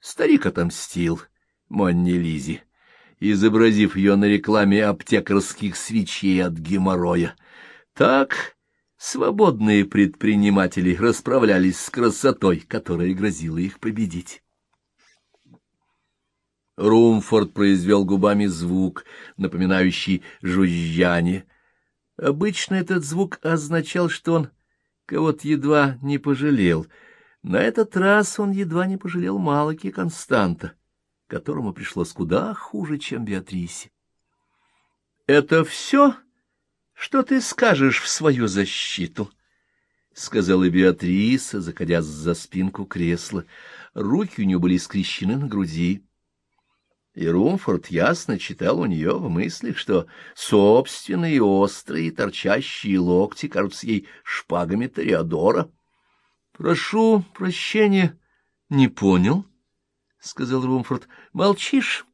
Старик отомстил Монни Лизи, изобразив ее на рекламе аптекарских свечей от геморроя. Так свободные предприниматели расправлялись с красотой, которая грозила их победить. Румфорд произвел губами звук, напоминающий жужжание. Обычно этот звук означал, что он кого-то едва не пожалел. На этот раз он едва не пожалел Малаки Константа, которому пришлось куда хуже, чем Беатрисе. — Это все, что ты скажешь в свою защиту? — сказала Беатриса, заходя за спинку кресла. Руки у нее были скрещены на груди. И Румфорд ясно читал у нее в мыслях, что собственные острые торчащие локти кажутся ей шпагами Тореадора. — Прошу прощения, не понял, — сказал Румфорд. — Молчишь,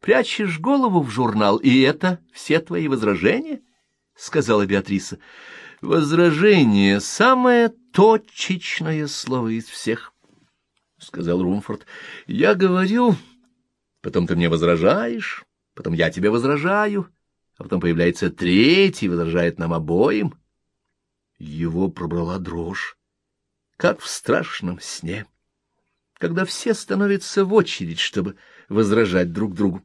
прячешь голову в журнал, и это все твои возражения? — сказала Беатриса. — Возражение — самое точечное слово из всех, — сказал Румфорд. — Я говорю... Потом ты мне возражаешь, потом я тебе возражаю, а потом появляется третий, возражает нам обоим. Его пробрала дрожь, как в страшном сне, когда все становятся в очередь, чтобы возражать друг другу.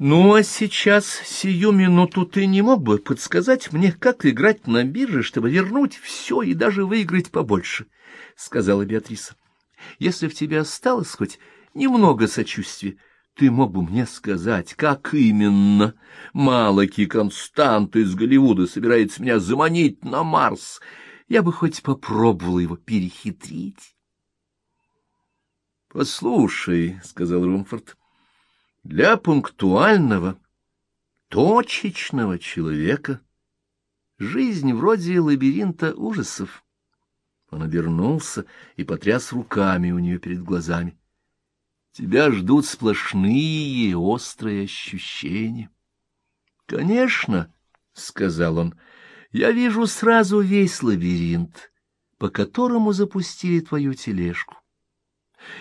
Ну, а сейчас, сию минуту, ты не мог бы подсказать мне, как играть на бирже, чтобы вернуть все и даже выиграть побольше, — сказала Беатриса. — Если в тебе осталось хоть немного сочувствия. Ты мог бы мне сказать, как именно Малаки Констант из Голливуда собирается меня заманить на Марс? Я бы хоть попробовала его перехитрить. — Послушай, — сказал Румфорд, — для пунктуального, точечного человека жизнь вроде лабиринта ужасов. Он обернулся и потряс руками у нее перед глазами. Тебя ждут сплошные острые ощущения. — Конечно, — сказал он, — я вижу сразу весь лабиринт, по которому запустили твою тележку.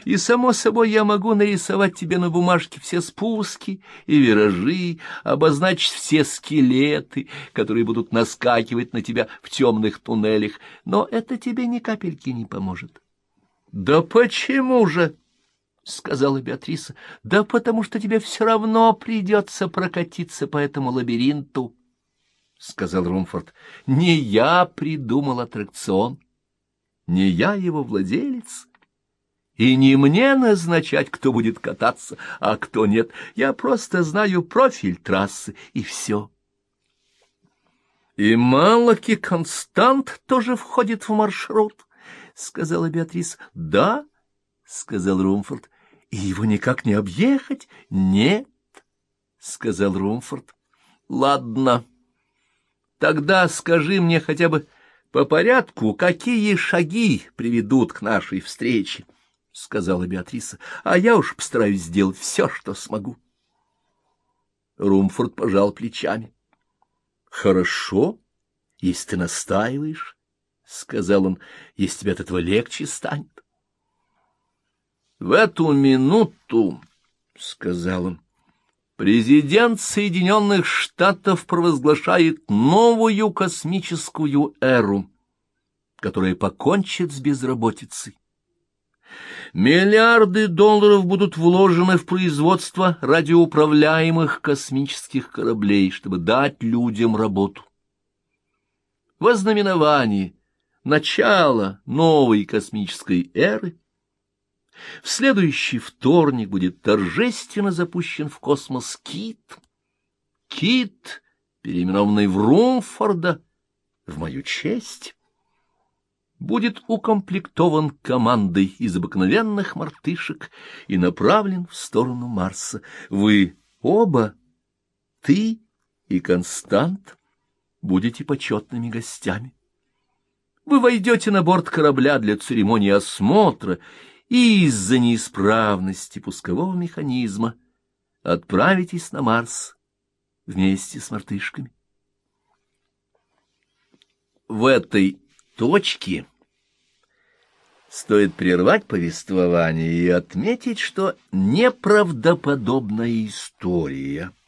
И, само собой, я могу нарисовать тебе на бумажке все спуски и виражи, обозначить все скелеты, которые будут наскакивать на тебя в темных туннелях, но это тебе ни капельки не поможет. — Да почему же? — сказала Беатриса. — Да потому что тебе все равно придется прокатиться по этому лабиринту, — сказал Румфорд. — Не я придумал аттракцион, не я его владелец. И не мне назначать, кто будет кататься, а кто нет. Я просто знаю профиль трассы, и все. — И Малаки Констант тоже входит в маршрут, — сказала Беатриса. — Да, — сказал Румфорд. И его никак не объехать? Нет, — сказал Румфорд. — Ладно. Тогда скажи мне хотя бы по порядку, какие шаги приведут к нашей встрече, — сказала Беатриса, — а я уж постараюсь сделать все, что смогу. Румфорд пожал плечами. — Хорошо, если ты настаиваешь, — сказал он, — если тебе от этого легче станет. В эту минуту, — сказал он, — президент Соединенных Штатов провозглашает новую космическую эру, которая покончит с безработицей. Миллиарды долларов будут вложены в производство радиоуправляемых космических кораблей, чтобы дать людям работу. Вознаменование начала новой космической эры — в следующий вторник будет торжественно запущен в космос Кит. Кит, переименованный в Румфорда, в мою честь, будет укомплектован командой из обыкновенных мартышек и направлен в сторону Марса. Вы оба, ты и Констант, будете почетными гостями. Вы войдете на борт корабля для церемонии осмотра и из-за неисправности пускового механизма отправитесь на Марс вместе с мартышками. В этой точке стоит прервать повествование и отметить, что неправдоподобная история —